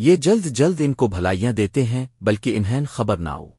یہ جلد جلد ان کو بھلائیاں دیتے ہیں بلکہ انہیں خبر نہ ہو۔